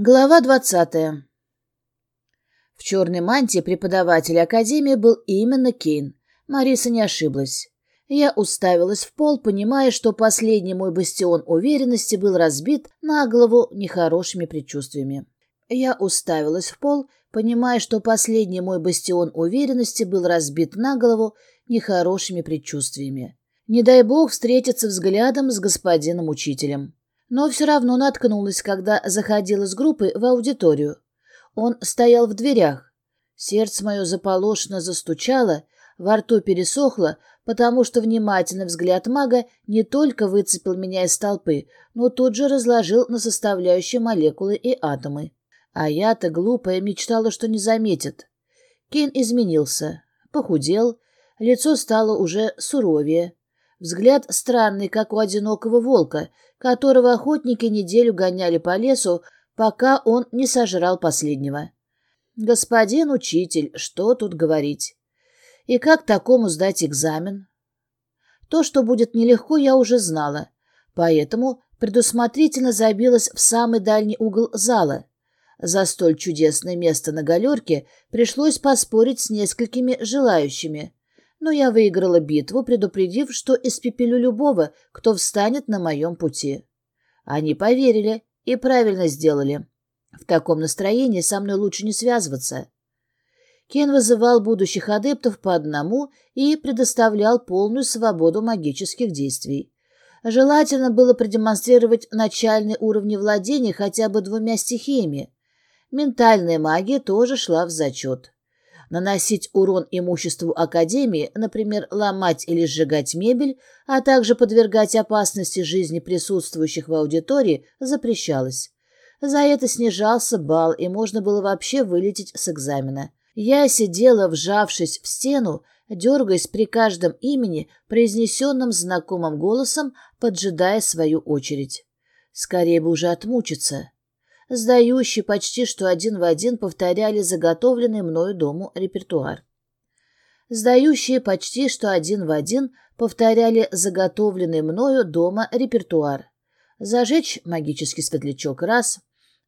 Глава двадцатая. В черной мантии преподавателя Академии был именно Кейн. Мариса не ошиблась. Я уставилась в пол, понимая, что последний мой бастион уверенности был разбит на голову нехорошими предчувствиями. Я уставилась в пол, понимая, что последний мой бастион уверенности был разбит на голову нехорошими предчувствиями. Не дай бог встретиться взглядом с господином учителем но все равно наткнулась, когда заходила с группы в аудиторию. Он стоял в дверях. Сердце мое заполошно застучало, во рту пересохло, потому что внимательный взгляд мага не только выцепил меня из толпы, но тут же разложил на составляющие молекулы и атомы. А я-то глупая мечтала, что не заметит. Кейн изменился, похудел, лицо стало уже суровее. Взгляд странный, как у одинокого волка, которого охотники неделю гоняли по лесу, пока он не сожрал последнего. Господин учитель, что тут говорить? И как такому сдать экзамен? То, что будет нелегко, я уже знала, поэтому предусмотрительно забилась в самый дальний угол зала. За столь чудесное место на галерке пришлось поспорить с несколькими желающими но я выиграла битву, предупредив, что испепелю любого, кто встанет на моем пути. Они поверили и правильно сделали. В таком настроении со мной лучше не связываться. Кен вызывал будущих адептов по одному и предоставлял полную свободу магических действий. Желательно было продемонстрировать начальные уровни владения хотя бы двумя стихиями. Ментальная магия тоже шла в зачет наносить урон имуществу Академии, например, ломать или сжигать мебель, а также подвергать опасности жизни присутствующих в аудитории, запрещалось. За это снижался балл, и можно было вообще вылететь с экзамена. Я сидела, вжавшись в стену, дергаясь при каждом имени, произнесенном знакомым голосом, поджидая свою очередь. Скорее бы уже отмучиться сдающие почти что один в один повторяли заготовленный мною дому репертуар. Сдающие почти что один в один повторяли заготовленный мною дома репертуар. Зажечь магический светлячок раз,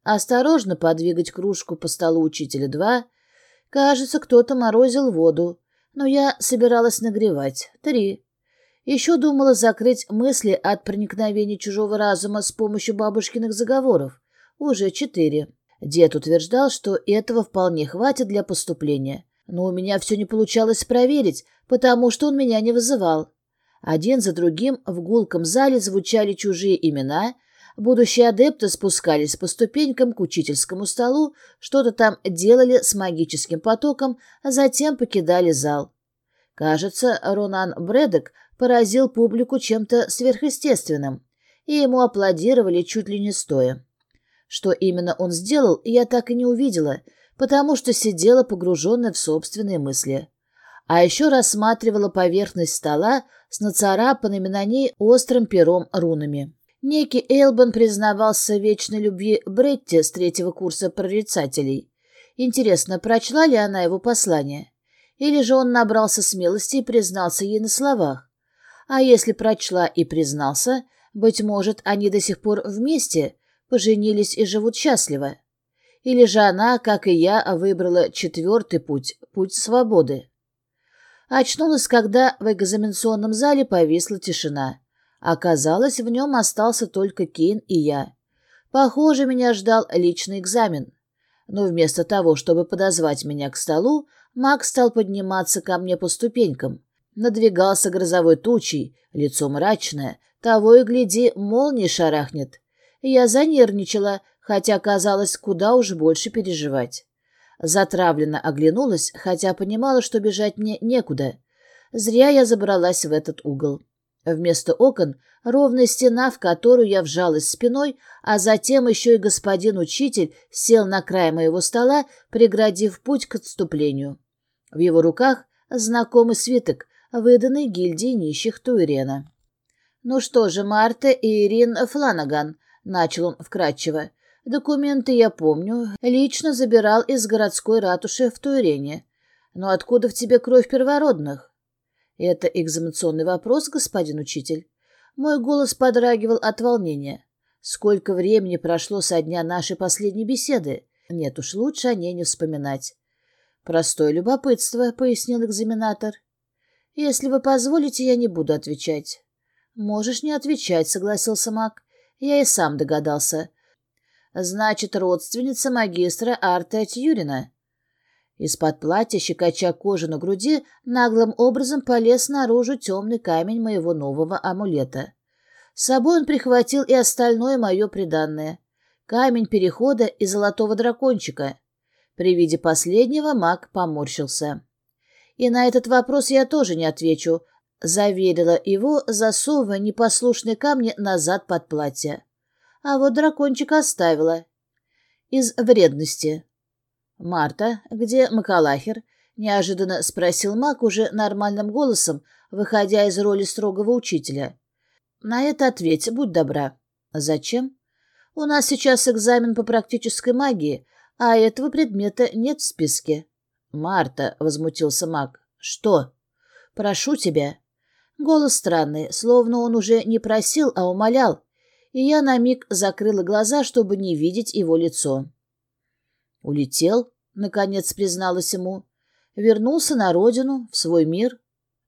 осторожно подвигать кружку по столу учителя два. Кажется, кто-то морозил воду, но я собиралась нагревать три. Еще думала закрыть мысли от проникновения чужого разума с помощью бабушкиных заговоров. Уже четыре. Дед утверждал, что этого вполне хватит для поступления. Но у меня все не получалось проверить, потому что он меня не вызывал. Один за другим в гулком зале звучали чужие имена, будущие адепты спускались по ступенькам к учительскому столу, что-то там делали с магическим потоком, а затем покидали зал. Кажется, Ронан Брэдок поразил публику чем-то сверхъестественным, и ему аплодировали чуть ли не стоя. Что именно он сделал, я так и не увидела, потому что сидела погруженная в собственные мысли. А еще рассматривала поверхность стола с нацарапанными на ней острым пером рунами. Некий Эйлбан признавался вечной любви Бретти с третьего курса прорицателей. Интересно, прочла ли она его послание? Или же он набрался смелости и признался ей на словах? А если прочла и признался, быть может, они до сих пор вместе, поженились и живут счастливо. Или же она, как и я, выбрала четвертый путь — путь свободы. Очнулась, когда в экзаменационном зале повисла тишина. Оказалось, в нем остался только Кейн и я. Похоже, меня ждал личный экзамен. Но вместо того, чтобы подозвать меня к столу, Макс стал подниматься ко мне по ступенькам. Надвигался грозовой тучей, лицо мрачное, того и гляди, молнией шарахнет. Я занервничала, хотя казалось куда уж больше переживать. Затравленно оглянулась, хотя понимала, что бежать мне некуда. Зря я забралась в этот угол. Вместо окон ровная стена, в которую я вжалась спиной, а затем еще и господин учитель сел на край моего стола, преградив путь к отступлению. В его руках знакомый свиток, выданный гильдии нищих Туирена. «Ну что же, Марта и Ирин Фланаган», — начал он вкратчиво. «Документы я помню. Лично забирал из городской ратуши в Туирене. Но откуда в тебе кровь первородных?» «Это экзаменационный вопрос, господин учитель». Мой голос подрагивал от волнения. Сколько времени прошло со дня нашей последней беседы? Нет уж, лучше о ней не вспоминать. «Простое любопытство», — пояснил экзаменатор. «Если вы позволите, я не буду отвечать». «Можешь не отвечать», — согласился маг. «Я и сам догадался». «Значит, родственница магистра Арта Тьюрина». Из-под платья, щекоча кожу на груди, наглым образом полез наружу темный камень моего нового амулета. С собой он прихватил и остальное мое приданное. Камень перехода и золотого дракончика. При виде последнего маг поморщился. «И на этот вопрос я тоже не отвечу», — заверила его, засовывая непослушные камни назад под платье. А вот дракончик оставила. Из вредности. «Марта, где Макалахер?» — неожиданно спросил маг уже нормальным голосом, выходя из роли строгого учителя. «На это ответь, будь добра». «Зачем?» «У нас сейчас экзамен по практической магии, а этого предмета нет в списке». «Марта», — возмутился маг. «Что?» «Прошу тебя». Голос странный, словно он уже не просил, а умолял, и я на миг закрыла глаза, чтобы не видеть его лицо. «Улетел», — наконец призналась ему. «Вернулся на родину, в свой мир».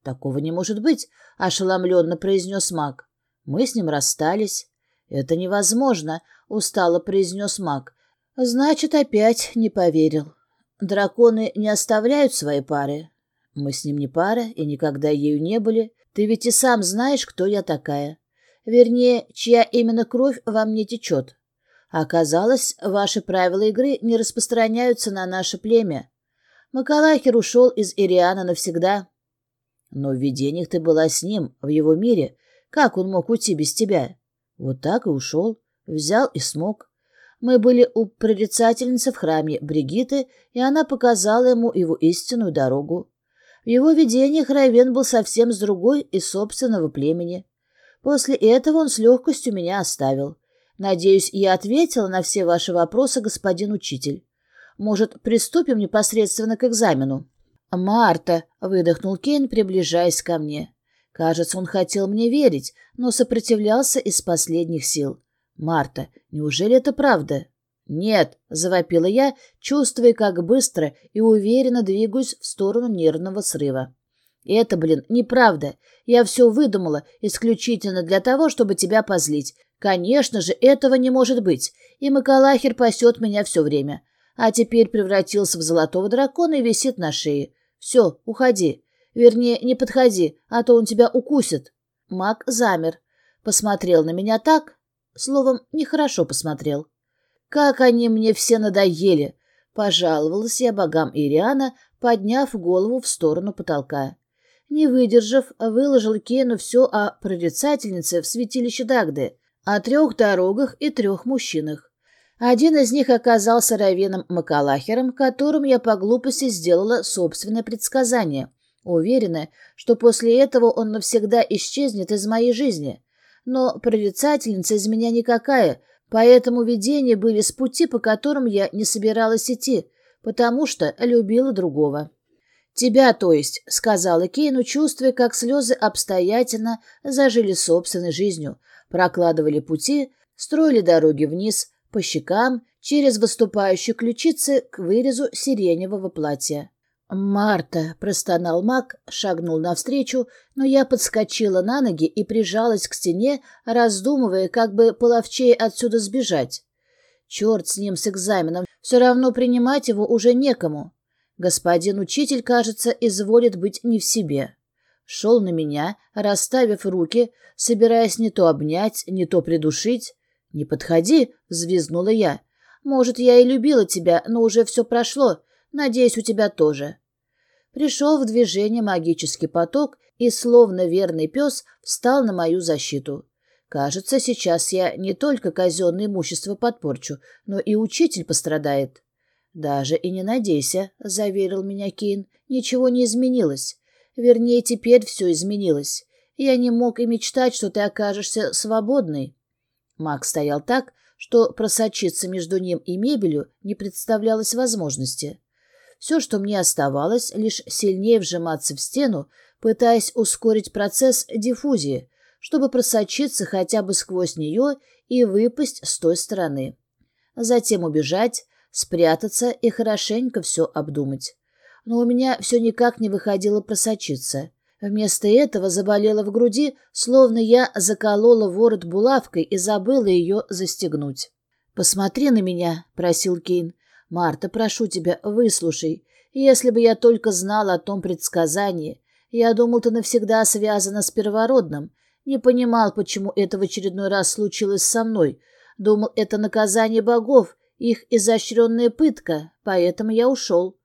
«Такого не может быть», — ошеломленно произнес маг. «Мы с ним расстались». «Это невозможно», — устало произнес маг. Значит, опять не поверил. Драконы не оставляют свои пары. Мы с ним не пара и никогда ею не были. Ты ведь и сам знаешь, кто я такая. Вернее, чья именно кровь во мне течет. Оказалось, ваши правила игры не распространяются на наше племя. Макалахер ушел из Ириана навсегда. Но в видениях ты была с ним, в его мире. Как он мог уйти без тебя? Вот так и ушел. Взял и смог. Мы были у прорицательницы в храме Бригиты, и она показала ему его истинную дорогу. В его видениях Райвен был совсем с другой из собственного племени. После этого он с легкостью меня оставил. Надеюсь, я ответила на все ваши вопросы, господин учитель. Может, приступим непосредственно к экзамену?» «Марта!» — выдохнул Кейн, приближаясь ко мне. Кажется, он хотел мне верить, но сопротивлялся из последних сил. «Марта, неужели это правда?» «Нет», — завопила я, чувствуя, как быстро и уверенно двигаюсь в сторону нервного срыва. «Это, блин, неправда. Я все выдумала исключительно для того, чтобы тебя позлить. Конечно же, этого не может быть, и Макалахер пасет меня все время. А теперь превратился в золотого дракона и висит на шее. Все, уходи. Вернее, не подходи, а то он тебя укусит». Мак замер, посмотрел на меня так, Словом, нехорошо посмотрел. «Как они мне все надоели!» — пожаловалась я богам Ириана, подняв голову в сторону потолка. Не выдержав, выложил Кейну все о прорицательнице в святилище Дагды, о трех дорогах и трех мужчинах. Один из них оказался Равеном Макалахером, которым я по глупости сделала собственное предсказание, уверенная, что после этого он навсегда исчезнет из моей жизни. Но прорицательница из меня никакая, поэтому видения были с пути, по которым я не собиралась идти, потому что любила другого. «Тебя, то есть», — сказала Кейну, чувствуя, как слезы обстоятельно зажили собственной жизнью, прокладывали пути, строили дороги вниз, по щекам, через выступающие ключицы к вырезу сиреневого платья. «Марта!» — простонал маг, шагнул навстречу, но я подскочила на ноги и прижалась к стене, раздумывая, как бы половчее отсюда сбежать. Черт с ним, с экзаменом, все равно принимать его уже некому. Господин учитель, кажется, изволит быть не в себе. Шел на меня, расставив руки, собираясь не то обнять, не то придушить. «Не подходи!» — взвизгнула я. «Может, я и любила тебя, но уже все прошло. Надеюсь, у тебя тоже». Пришел в движение магический поток и, словно верный пес, встал на мою защиту. Кажется, сейчас я не только казенное имущество подпорчу, но и учитель пострадает. «Даже и не надейся», — заверил меня Кин, — «ничего не изменилось. Вернее, теперь все изменилось. Я не мог и мечтать, что ты окажешься свободной». Маг стоял так, что просочиться между ним и мебелью не представлялось возможности. Все, что мне оставалось, лишь сильнее вжиматься в стену, пытаясь ускорить процесс диффузии, чтобы просочиться хотя бы сквозь нее и выпасть с той стороны. Затем убежать, спрятаться и хорошенько все обдумать. Но у меня все никак не выходило просочиться. Вместо этого заболело в груди, словно я заколола ворот булавкой и забыла ее застегнуть. «Посмотри на меня», — просил Кейн. «Марта, прошу тебя, выслушай. Если бы я только знала о том предсказании, я думал, ты навсегда связана с первородным, не понимал, почему это в очередной раз случилось со мной. Думал, это наказание богов, их изощренная пытка, поэтому я ушел.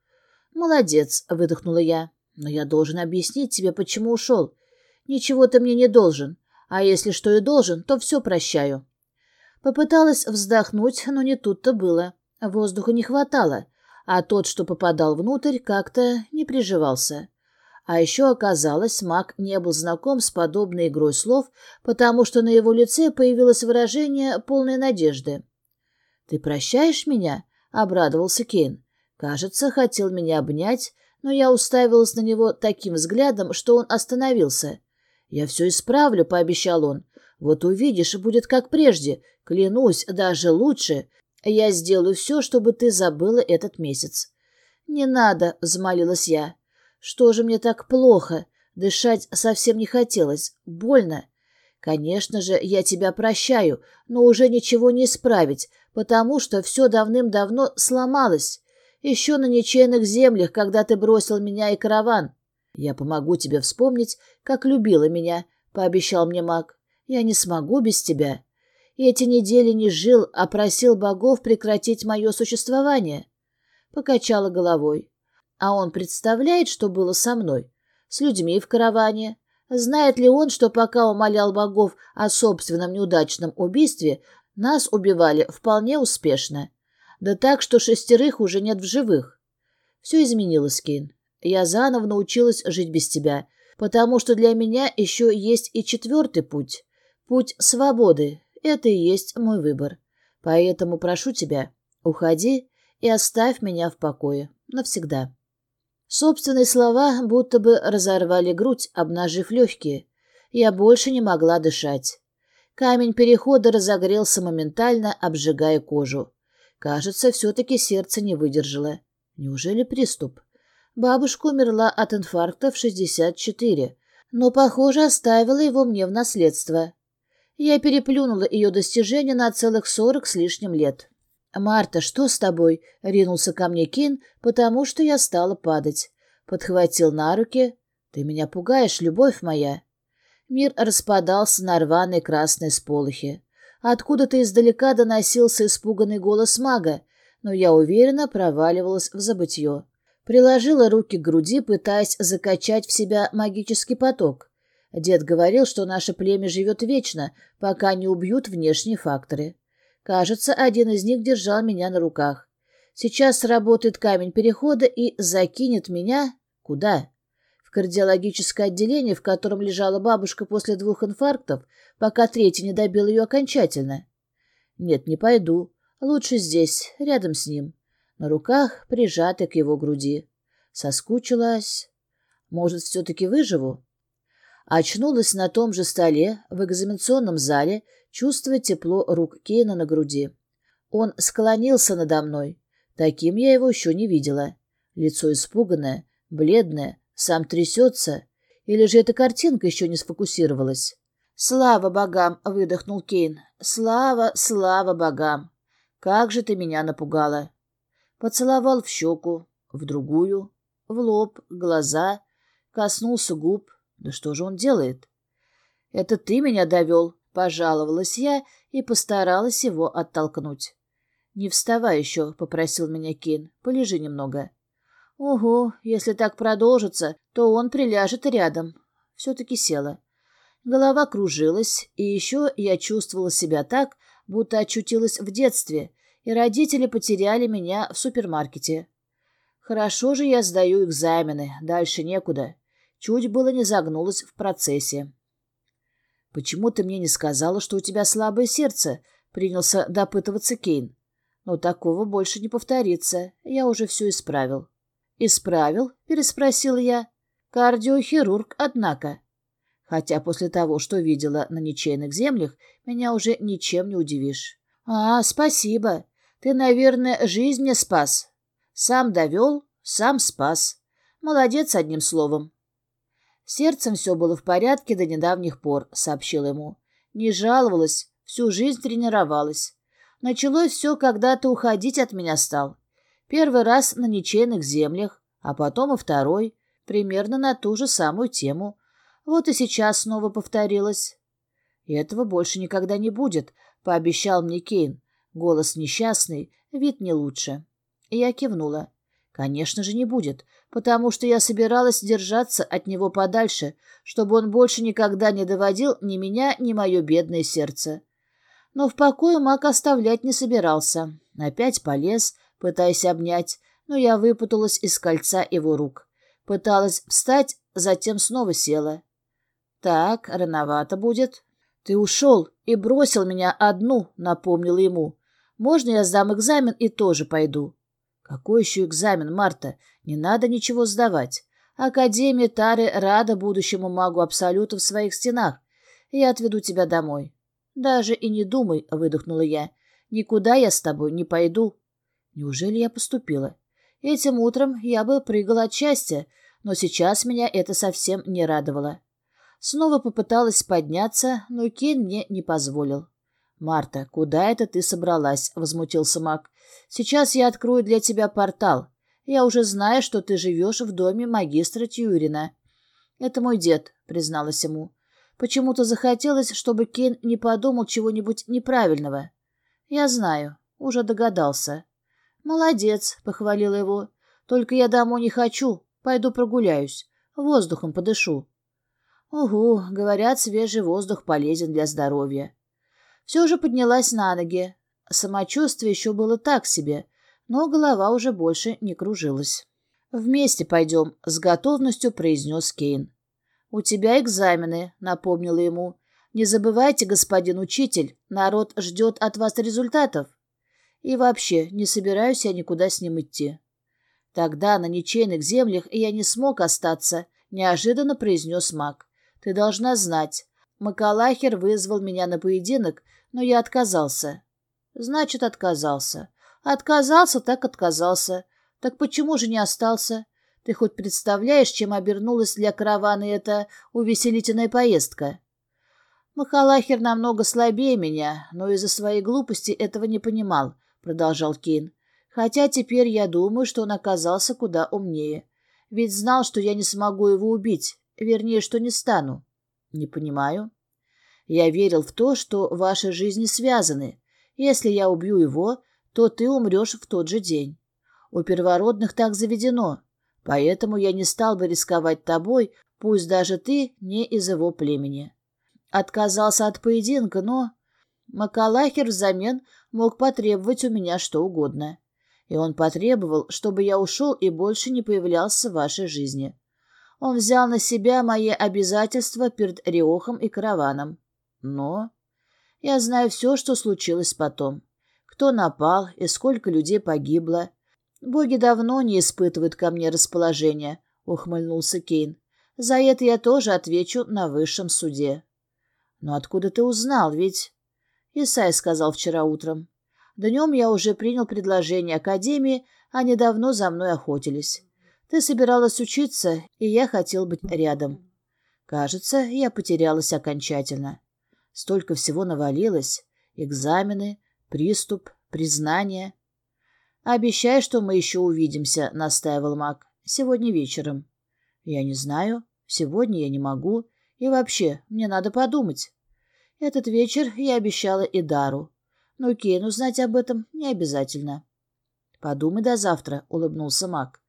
«Молодец», — выдохнула я. «Но я должен объяснить тебе, почему ушел. Ничего ты мне не должен, а если что и должен, то все прощаю». Попыталась вздохнуть, но не тут-то было. Воздуха не хватало, а тот, что попадал внутрь, как-то не приживался. А еще оказалось, маг не был знаком с подобной игрой слов, потому что на его лице появилось выражение полной надежды. «Ты прощаешь меня?» — обрадовался Кейн. Кажется, хотел меня обнять, но я уставилась на него таким взглядом, что он остановился. «Я все исправлю», — пообещал он. «Вот увидишь, будет как прежде. Клянусь, даже лучше. Я сделаю все, чтобы ты забыла этот месяц». «Не надо», — взмолилась я. Что же мне так плохо? Дышать совсем не хотелось. Больно. Конечно же, я тебя прощаю, но уже ничего не исправить, потому что все давным-давно сломалось. Еще на ничейных землях, когда ты бросил меня и караван. Я помогу тебе вспомнить, как любила меня, — пообещал мне маг. Я не смогу без тебя. Эти недели не жил, а просил богов прекратить мое существование. Покачала головой. А он представляет, что было со мной? С людьми в караване? Знает ли он, что пока умолял богов о собственном неудачном убийстве, нас убивали вполне успешно? Да так, что шестерых уже нет в живых. Все изменилось, Кейн. Я заново научилась жить без тебя, потому что для меня еще есть и четвертый путь. Путь свободы. Это и есть мой выбор. Поэтому прошу тебя, уходи и оставь меня в покое. Навсегда. Собственные слова будто бы разорвали грудь, обнажив легкие. Я больше не могла дышать. Камень перехода разогрелся моментально, обжигая кожу. Кажется, все-таки сердце не выдержало. Неужели приступ? Бабушка умерла от инфаркта в 64, но, похоже, оставила его мне в наследство. Я переплюнула ее достижения на целых сорок с лишним лет. «Марта, что с тобой?» — ринулся ко мне Кин, потому что я стала падать. Подхватил на руки. «Ты меня пугаешь, любовь моя!» Мир распадался на рваные красные сполохи. Откуда-то издалека доносился испуганный голос мага, но я уверенно проваливалась в забытье. Приложила руки к груди, пытаясь закачать в себя магический поток. Дед говорил, что наше племя живет вечно, пока не убьют внешние факторы. Кажется, один из них держал меня на руках. Сейчас сработает камень перехода и закинет меня... Куда? В кардиологическое отделение, в котором лежала бабушка после двух инфарктов, пока третий не добил ее окончательно. Нет, не пойду. Лучше здесь, рядом с ним. На руках, прижатой к его груди. Соскучилась. Может, все-таки выживу? Очнулась на том же столе, в экзаменационном зале, чувствуя тепло рук Кейна на груди. Он склонился надо мной. Таким я его еще не видела. Лицо испуганное, бледное, сам трясется. Или же эта картинка еще не сфокусировалась? «Слава богам!» — выдохнул Кейн. «Слава, слава богам! Как же ты меня напугала!» Поцеловал в щеку, в другую, в лоб, глаза, коснулся губ. Да что же он делает? «Это ты меня довел!» Пожаловалась я и постаралась его оттолкнуть. «Не вставай еще», — попросил меня Кин. «Полежи немного». «Ого, если так продолжится, то он приляжет рядом». Все-таки села. Голова кружилась, и еще я чувствовала себя так, будто очутилась в детстве, и родители потеряли меня в супермаркете. Хорошо же я сдаю экзамены, дальше некуда. Чуть было не загнулась в процессе. «Почему ты мне не сказала, что у тебя слабое сердце?» — принялся допытываться Кейн. «Но такого больше не повторится. Я уже все исправил». «Исправил?» — переспросил я. «Кардиохирург, однако». Хотя после того, что видела на ничейных землях, меня уже ничем не удивишь. А, спасибо. Ты, наверное, жизнь мне спас. Сам довел, сам спас. Молодец, одним словом. Сердцем все было в порядке до недавних пор, сообщил ему. Не жаловалась, всю жизнь тренировалась. Началось все, когда ты уходить от меня стал. Первый раз на ничейных землях, а потом и второй, примерно на ту же самую тему. Вот и сейчас снова повторилось. И этого больше никогда не будет, пообещал мне Кейн. Голос несчастный, вид не лучше. Я кивнула. Конечно же, не будет, потому что я собиралась держаться от него подальше, чтобы он больше никогда не доводил ни меня, ни мое бедное сердце. Но в покое маг оставлять не собирался. Опять полез, пытаясь обнять, но я выпуталась из кольца его рук. Пыталась встать, затем снова села. «Так, рановато будет». «Ты ушел и бросил меня одну», — напомнила ему. «Можно я сдам экзамен и тоже пойду?» Какой еще экзамен, Марта? Не надо ничего сдавать. Академия Тары рада будущему магу Абсолюта в своих стенах. Я отведу тебя домой. Даже и не думай, выдохнула я. Никуда я с тобой не пойду. Неужели я поступила? Этим утром я бы прыгала от счастья, но сейчас меня это совсем не радовало. Снова попыталась подняться, но Кен мне не позволил. «Марта, куда это ты собралась?» — возмутился маг. «Сейчас я открою для тебя портал. Я уже знаю, что ты живешь в доме магистра Тьюрина». «Это мой дед», — призналась ему. «Почему-то захотелось, чтобы Кен не подумал чего-нибудь неправильного». «Я знаю, уже догадался». «Молодец», — похвалила его. «Только я домой не хочу. Пойду прогуляюсь. Воздухом подышу». «Угу, говорят, свежий воздух полезен для здоровья». Все же поднялась на ноги. Самочувствие еще было так себе, но голова уже больше не кружилась. «Вместе пойдем», — с готовностью произнес Кейн. «У тебя экзамены», — напомнила ему. «Не забывайте, господин учитель, народ ждет от вас результатов. И вообще, не собираюсь я никуда с ним идти». «Тогда на ничейных землях я не смог остаться», — неожиданно произнес маг. «Ты должна знать, Макалахер вызвал меня на поединок, но я отказался. Значит, отказался. Отказался, так отказался. Так почему же не остался? Ты хоть представляешь, чем обернулась для каравана эта увеселительная поездка? Махалахер намного слабее меня, но из-за своей глупости этого не понимал, продолжал Кин. Хотя теперь я думаю, что он оказался куда умнее. Ведь знал, что я не смогу его убить, вернее, что не стану. Не понимаю. Я верил в то, что ваши жизни связаны. Если я убью его, то ты умрешь в тот же день. У первородных так заведено. Поэтому я не стал бы рисковать тобой, пусть даже ты не из его племени. Отказался от поединка, но... Макалахер взамен мог потребовать у меня что угодно. И он потребовал, чтобы я ушел и больше не появлялся в вашей жизни. Он взял на себя мои обязательства перед Риохом и караваном. Но я знаю все, что случилось потом. Кто напал и сколько людей погибло. Боги давно не испытывают ко мне расположения, — ухмыльнулся Кейн. За это я тоже отвечу на высшем суде. Но откуда ты узнал, ведь... Исай сказал вчера утром. Днем я уже принял предложение Академии, они давно за мной охотились. Ты собиралась учиться, и я хотел быть рядом. Кажется, я потерялась окончательно. Столько всего навалилось. Экзамены, приступ, признание. «Обещай, что мы еще увидимся», — настаивал маг. «Сегодня вечером». «Я не знаю. Сегодня я не могу. И вообще, мне надо подумать». Этот вечер я обещала и Дару. Но Кейну знать об этом не обязательно. «Подумай до завтра», — улыбнулся маг.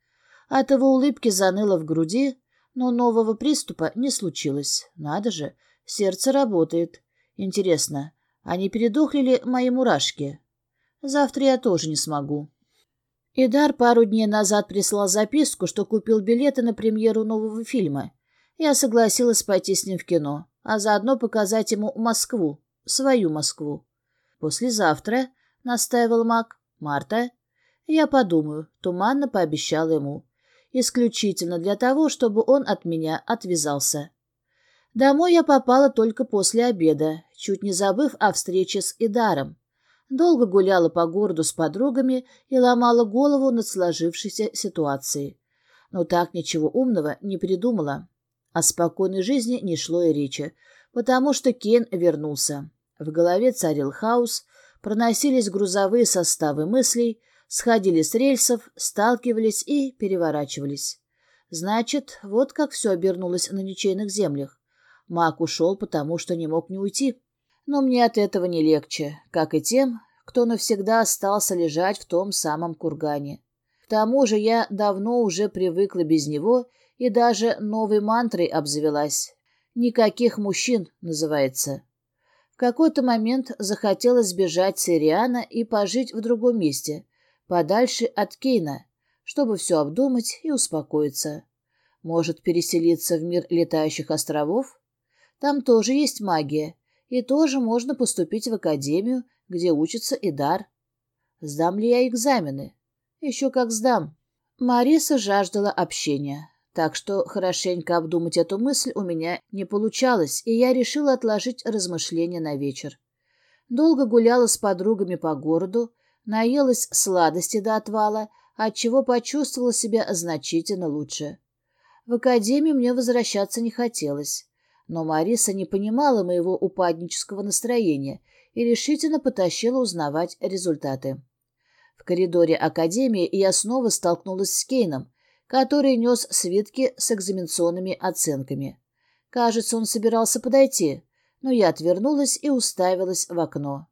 От его улыбки заныло в груди, но нового приступа не случилось. Надо же, сердце работает. Интересно, а не передохли ли мои мурашки? Завтра я тоже не смогу. Идар пару дней назад прислал записку, что купил билеты на премьеру нового фильма. Я согласилась пойти с ним в кино, а заодно показать ему Москву, свою Москву. «Послезавтра», — настаивал маг, — «Марта». «Я подумаю», — туманно пообещал ему. «Исключительно для того, чтобы он от меня отвязался». Домой я попала только после обеда, чуть не забыв о встрече с Идаром. Долго гуляла по городу с подругами и ломала голову над сложившейся ситуацией. Но так ничего умного не придумала. О спокойной жизни не шло и речи, потому что Кен вернулся. В голове царил хаос, проносились грузовые составы мыслей, сходили с рельсов, сталкивались и переворачивались. Значит, вот как все обернулось на ничейных землях. Маг ушел, потому что не мог не уйти. Но мне от этого не легче, как и тем, кто навсегда остался лежать в том самом кургане. К тому же я давно уже привыкла без него и даже новой мантрой обзавелась. «Никаких мужчин» называется. В какой-то момент захотелось сбежать с Ириана и пожить в другом месте, подальше от Кейна, чтобы все обдумать и успокоиться. Может, переселиться в мир летающих островов? Там тоже есть магия, и тоже можно поступить в академию, где учится Идар. Сдам ли я экзамены? Еще как сдам. Мариса жаждала общения, так что хорошенько обдумать эту мысль у меня не получалось, и я решила отложить размышления на вечер. Долго гуляла с подругами по городу, наелась сладости до отвала, отчего почувствовала себя значительно лучше. В академию мне возвращаться не хотелось, но Мариса не понимала моего упаднического настроения и решительно потащила узнавать результаты. В коридоре академии я снова столкнулась с Кейном, который нес свитки с экзаменационными оценками. Кажется, он собирался подойти, но я отвернулась и уставилась в окно.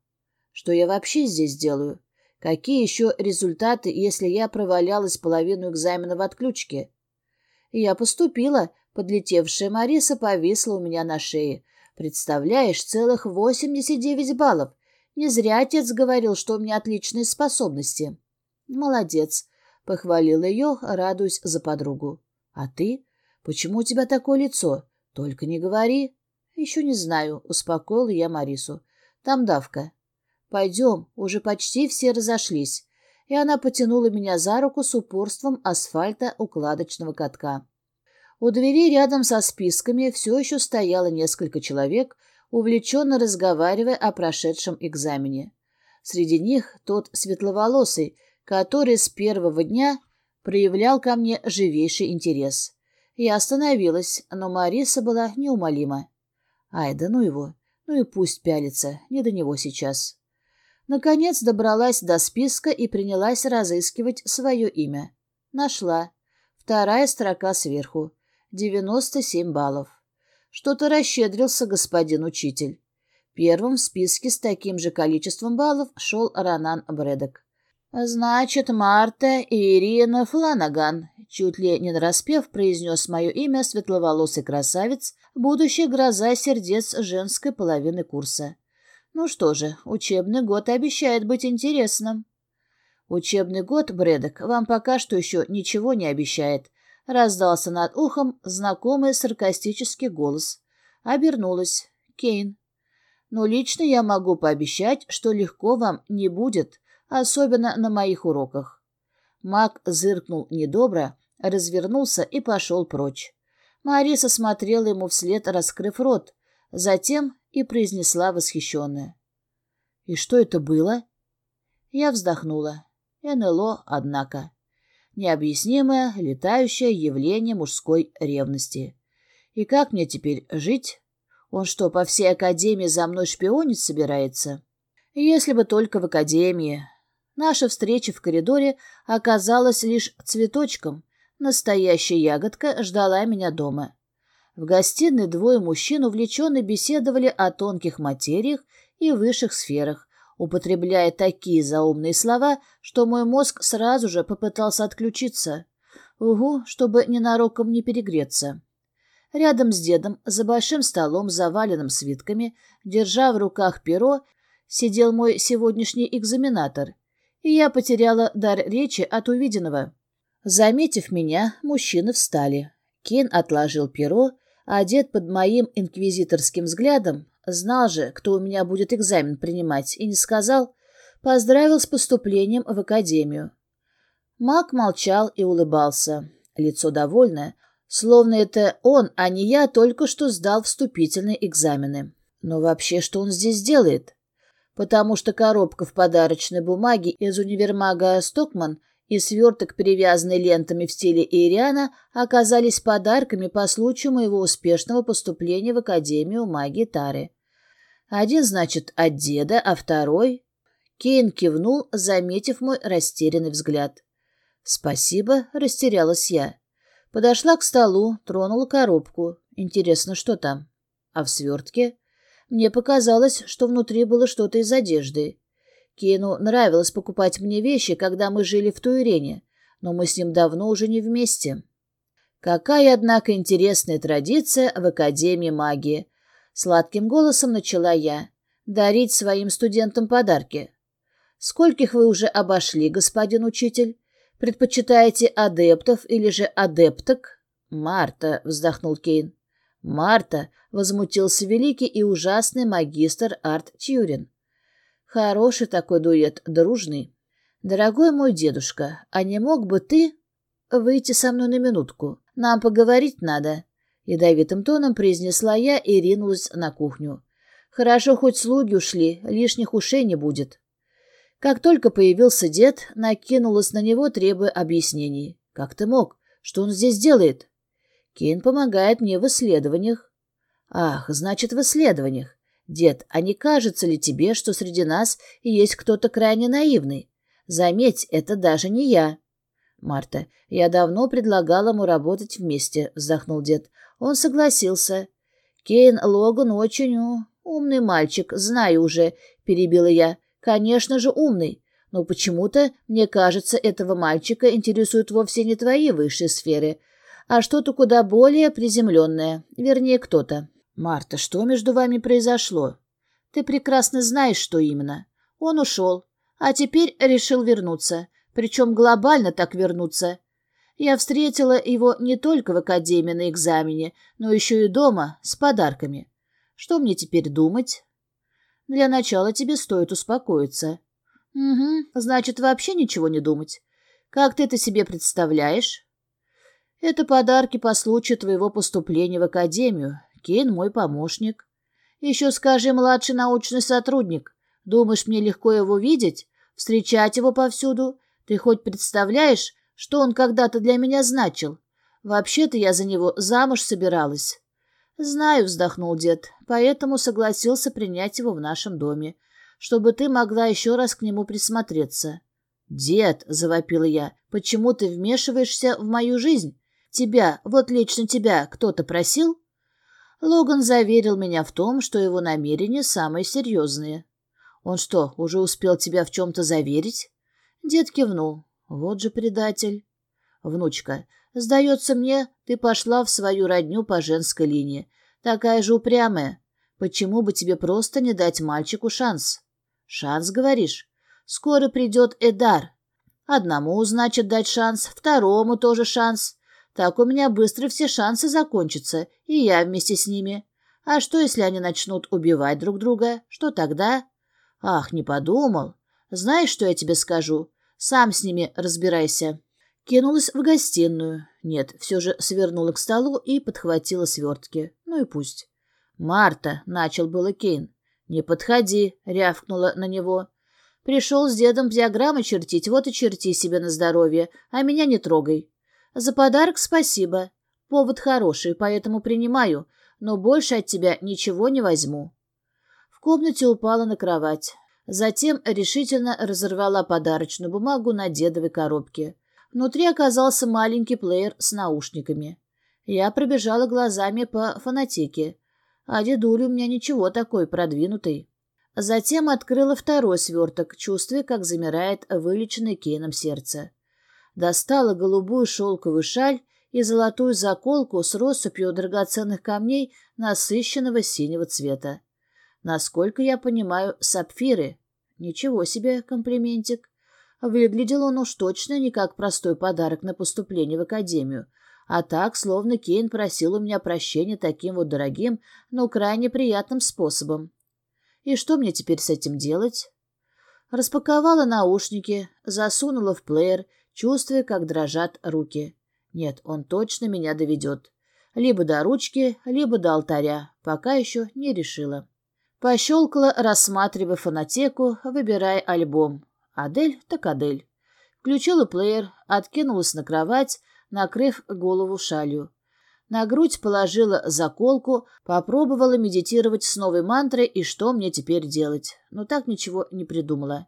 Что я вообще здесь делаю? Какие еще результаты, если я провалялась половину экзамена в отключке? Я поступила, подлетевшая Мариса повисла у меня на шее. Представляешь, целых восемьдесят девять баллов. Не зря отец говорил, что у меня отличные способности. Молодец, похвалил ее, радуясь за подругу. А ты? Почему у тебя такое лицо? Только не говори. Еще не знаю, успокоил я Марису. Там давка. Пойдем, уже почти все разошлись. И она потянула меня за руку с упорством асфальта укладочного катка. У двери рядом со списками все еще стояло несколько человек, увлеченно разговаривая о прошедшем экзамене. Среди них тот светловолосый, который с первого дня проявлял ко мне живейший интерес. Я остановилась, но Мариса была неумолима. Ай, да ну его, ну и пусть пялится, не до него сейчас. Наконец добралась до списка и принялась разыскивать свое имя. Нашла. Вторая строка сверху. 97 баллов. Что-то расщедрился господин учитель. Первым в списке с таким же количеством баллов шел Ранан Бредок. «Значит, Марта и Ирина Фланаган», — чуть ли не нараспев произнес мое имя светловолосый красавец, будущая гроза сердец женской половины курса. Ну что же, учебный год обещает быть интересным. Учебный год, Бредок, вам пока что еще ничего не обещает, Раздался над ухом знакомый саркастический голос. Обернулась. Кейн. Но лично я могу пообещать, что легко вам не будет, особенно на моих уроках. Маг зыркнул недобро, развернулся и пошел прочь. Мариса смотрела ему вслед, раскрыв рот, затем и произнесла восхищенная. «И что это было?» Я вздохнула. НЛО, однако необъяснимое летающее явление мужской ревности. И как мне теперь жить? Он что, по всей академии за мной шпионить собирается? Если бы только в академии. Наша встреча в коридоре оказалась лишь цветочком. Настоящая ягодка ждала меня дома. В гостиной двое мужчин увлеченно беседовали о тонких материях и высших сферах, употребляя такие заумные слова, что мой мозг сразу же попытался отключиться. Угу, чтобы ненароком не перегреться. Рядом с дедом, за большим столом, заваленным свитками, держа в руках перо, сидел мой сегодняшний экзаменатор, и я потеряла дар речи от увиденного. Заметив меня, мужчины встали. Кен отложил перо, а дед под моим инквизиторским взглядом Знал же, кто у меня будет экзамен принимать, и не сказал. Поздравил с поступлением в академию. Мак молчал и улыбался. Лицо довольное, Словно это он, а не я, только что сдал вступительные экзамены. Но вообще, что он здесь делает? Потому что коробка в подарочной бумаге из универмага «Стокман» и сверток, перевязанный лентами в стиле Ириана, оказались подарками по случаю моего успешного поступления в Академию магии Тары. Один, значит, от деда, а второй... Кейн кивнул, заметив мой растерянный взгляд. «Спасибо», — растерялась я. Подошла к столу, тронула коробку. Интересно, что там? А в свертке? Мне показалось, что внутри было что-то из одежды. Кейну нравилось покупать мне вещи, когда мы жили в Туирене, но мы с ним давно уже не вместе. Какая, однако, интересная традиция в Академии магии. Сладким голосом начала я. Дарить своим студентам подарки. Скольких вы уже обошли, господин учитель? Предпочитаете адептов или же адепток? Марта, вздохнул Кейн. Марта, возмутился великий и ужасный магистр Арт Тьюрин. Хороший такой дуэт, дружный. Дорогой мой дедушка, а не мог бы ты выйти со мной на минутку? Нам поговорить надо. Ядовитым тоном произнесла я и ринулась на кухню. Хорошо, хоть слуги ушли, лишних ушей не будет. Как только появился дед, накинулась на него, требуя объяснений. «Как ты мог? Что он здесь делает?» «Кейн помогает мне в исследованиях». «Ах, значит, в исследованиях. «Дед, а не кажется ли тебе, что среди нас есть кто-то крайне наивный? Заметь, это даже не я». «Марта, я давно предлагал ему работать вместе», — вздохнул дед. Он согласился. «Кейн Логан очень умный мальчик, знаю уже», — перебила я. «Конечно же умный, но почему-то, мне кажется, этого мальчика интересуют вовсе не твои высшие сферы, а что-то куда более приземленное, вернее, кто-то. «Марта, что между вами произошло? Ты прекрасно знаешь, что именно. Он ушел, а теперь решил вернуться, причем глобально так вернуться. Я встретила его не только в академии на экзамене, но еще и дома, с подарками. Что мне теперь думать?» «Для начала тебе стоит успокоиться». «Угу, значит, вообще ничего не думать. Как ты это себе представляешь?» «Это подарки по случаю твоего поступления в академию, Кейн мой помощник. Еще скажи, младший научный сотрудник. Думаешь, мне легко его видеть? Встречать его повсюду? Ты хоть представляешь, что он когда-то для меня значил? Вообще-то я за него замуж собиралась. Знаю, вздохнул дед, поэтому согласился принять его в нашем доме, чтобы ты могла еще раз к нему присмотреться. Дед, завопила я, почему ты вмешиваешься в мою жизнь? Тебя, вот лично тебя, кто-то просил? Логан заверил меня в том, что его намерения самые серьезные. «Он что, уже успел тебя в чем-то заверить?» Дед кивнул. «Вот же предатель». «Внучка, сдается мне, ты пошла в свою родню по женской линии. Такая же упрямая. Почему бы тебе просто не дать мальчику шанс?» «Шанс, говоришь? Скоро придет Эдар. Одному, значит, дать шанс, второму тоже шанс. Так у меня быстро все шансы закончатся, и я вместе с ними. А что, если они начнут убивать друг друга? Что тогда? Ах, не подумал. Знаешь, что я тебе скажу? Сам с ними разбирайся. Кинулась в гостиную. Нет, все же свернула к столу и подхватила свертки. Ну и пусть. «Марта», — начал было Кейн. «Не подходи», — рявкнула на него. «Пришел с дедом диаграммы чертить, вот и черти себе на здоровье, а меня не трогай. «За подарок спасибо. Повод хороший, поэтому принимаю, но больше от тебя ничего не возьму». В комнате упала на кровать. Затем решительно разорвала подарочную бумагу на дедовой коробке. Внутри оказался маленький плеер с наушниками. Я пробежала глазами по фонотеке. А дедуль у меня ничего такой продвинутый. Затем открыла второй сверток, чувствуя, как замирает вылеченное Кейном сердце достала голубую шелковую шаль и золотую заколку с россыпью драгоценных камней насыщенного синего цвета. Насколько я понимаю, сапфиры. Ничего себе комплиментик. Выглядел он уж точно не как простой подарок на поступление в академию, а так, словно Кейн просил у меня прощения таким вот дорогим, но крайне приятным способом. И что мне теперь с этим делать? Распаковала наушники, засунула в плеер чувствуя, как дрожат руки. Нет, он точно меня доведет. Либо до ручки, либо до алтаря. Пока еще не решила. Пощелкала, рассматривая фонотеку, выбирая альбом. Адель так Адель. Включила плеер, откинулась на кровать, накрыв голову шалью. На грудь положила заколку, попробовала медитировать с новой мантрой и что мне теперь делать. Но так ничего не придумала.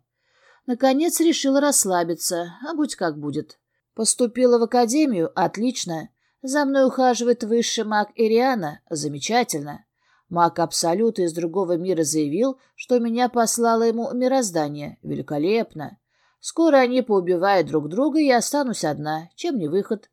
Наконец решила расслабиться, а будь как будет. Поступила в академию? Отлично. За мной ухаживает высший маг Ириана? Замечательно. Маг Абсолюта из другого мира заявил, что меня послало ему мироздание. Великолепно. Скоро они поубивают друг друга, и я останусь одна. Чем не выход?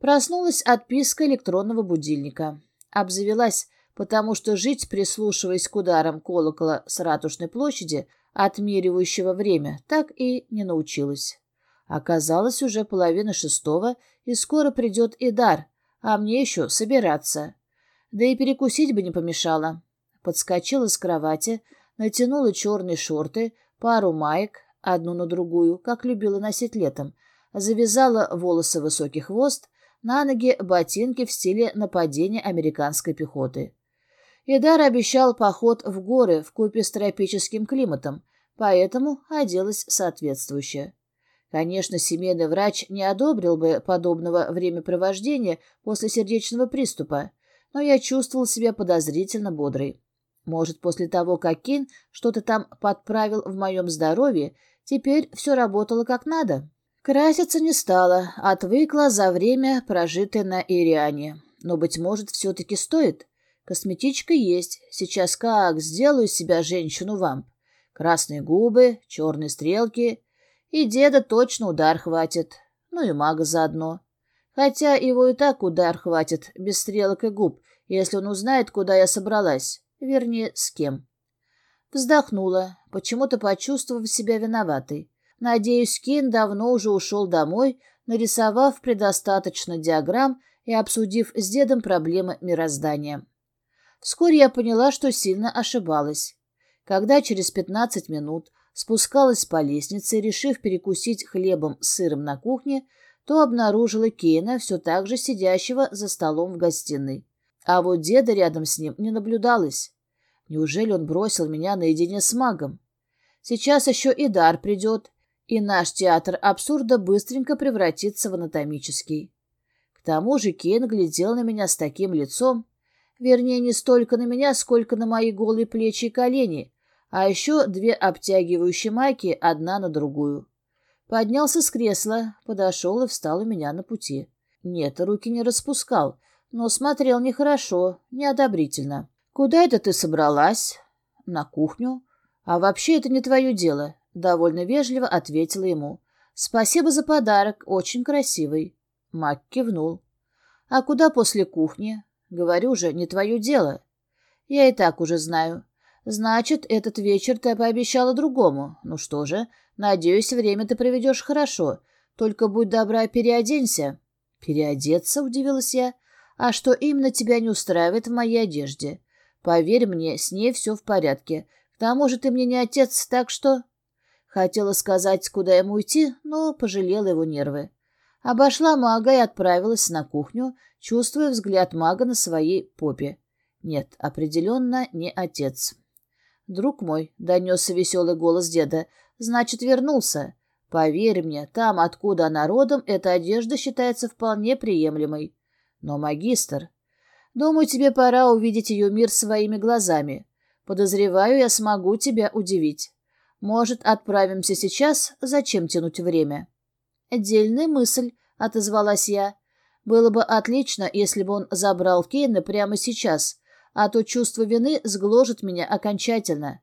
Проснулась отписка электронного будильника. Обзавелась, потому что жить, прислушиваясь к ударам колокола с ратушной площади, отмеривающего время, так и не научилась. Оказалось уже половина шестого, и скоро придет Идар, а мне еще собираться. Да и перекусить бы не помешало. Подскочила с кровати, натянула черные шорты, пару маек, одну на другую, как любила носить летом, завязала волосы высокий хвост, на ноги ботинки в стиле нападения американской пехоты. Идар обещал поход в горы в купе с тропическим климатом, поэтому оделась соответствующе. Конечно, семейный врач не одобрил бы подобного времяпровождения после сердечного приступа, но я чувствовал себя подозрительно бодрой. Может, после того, как Кин что-то там подправил в моем здоровье, теперь все работало как надо? Краситься не стала, отвыкла за время, прожитое на Ириане. Но, быть может, все-таки стоит. Косметичка есть. Сейчас как сделаю себя женщину-вамп. Красные губы, черные стрелки. И деда точно удар хватит. Ну и мага заодно. Хотя его и так удар хватит, без стрелок и губ, если он узнает, куда я собралась. Вернее, с кем. Вздохнула, почему-то почувствовав себя виноватой. Надеюсь, Кин давно уже ушел домой, нарисовав предостаточно диаграмм и обсудив с дедом проблемы мироздания. Вскоре я поняла, что сильно ошибалась. Когда через пятнадцать минут спускалась по лестнице, решив перекусить хлебом с сыром на кухне, то обнаружила Кейна, все так же сидящего за столом в гостиной. А вот деда рядом с ним не наблюдалось. Неужели он бросил меня наедине с магом? Сейчас еще и дар придет, и наш театр абсурда быстренько превратится в анатомический. К тому же Кен глядел на меня с таким лицом, вернее, не столько на меня, сколько на мои голые плечи и колени, а еще две обтягивающие майки одна на другую. Поднялся с кресла, подошел и встал у меня на пути. Нет, руки не распускал, но смотрел нехорошо, неодобрительно. «Куда это ты собралась?» «На кухню. А вообще это не твое дело. — довольно вежливо ответила ему. «Спасибо за подарок, очень красивый». Мак кивнул. «А куда после кухни?» «Говорю же, не твое дело». «Я и так уже знаю. Значит, этот вечер ты пообещала другому. Ну что же, надеюсь, время ты проведешь хорошо. Только будь добра, переоденься». «Переодеться?» — удивилась я. «А что именно тебя не устраивает в моей одежде? Поверь мне, с ней все в порядке. К тому же ты мне не отец, так что...» Хотела сказать, куда ему уйти, но пожалела его нервы. Обошла мага и отправилась на кухню, чувствуя взгляд мага на своей попе. Нет, определенно не отец. «Друг мой», — донесся веселый голос деда, — «значит, вернулся. Поверь мне, там, откуда она родом, эта одежда считается вполне приемлемой. Но, магистр, думаю, тебе пора увидеть ее мир своими глазами. Подозреваю, я смогу тебя удивить». Может, отправимся сейчас? Зачем тянуть время? Отдельная мысль, отозвалась я. Было бы отлично, если бы он забрал Кейна прямо сейчас, а то чувство вины сгложит меня окончательно.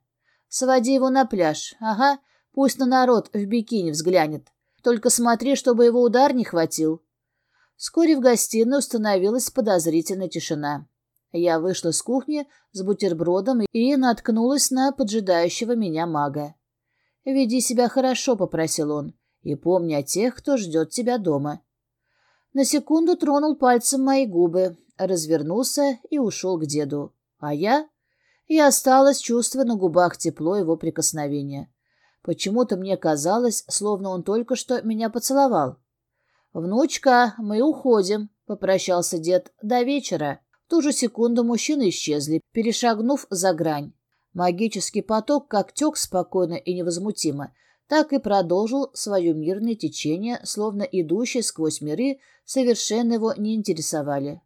Своди его на пляж, ага, пусть на народ в бикини взглянет. Только смотри, чтобы его удар не хватил. Вскоре в гостиной установилась подозрительная тишина. Я вышла с кухни с бутербродом и наткнулась на поджидающего меня мага. «Веди себя хорошо», — попросил он, — «и помни о тех, кто ждет тебя дома». На секунду тронул пальцем мои губы, развернулся и ушел к деду. А я? Я осталась, чувствуя на губах тепло его прикосновения. Почему-то мне казалось, словно он только что меня поцеловал. «Внучка, мы уходим», — попрощался дед. «До вечера». В ту же секунду мужчины исчезли, перешагнув за грань. Магический поток как тек спокойно и невозмутимо, так и продолжил свое мирное течение, словно идущие сквозь миры, совершенно его не интересовали.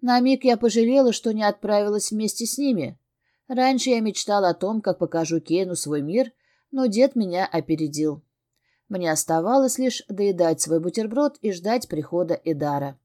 На миг я пожалела, что не отправилась вместе с ними. Раньше я мечтала о том, как покажу Кейну свой мир, но дед меня опередил. Мне оставалось лишь доедать свой бутерброд и ждать прихода Эдара.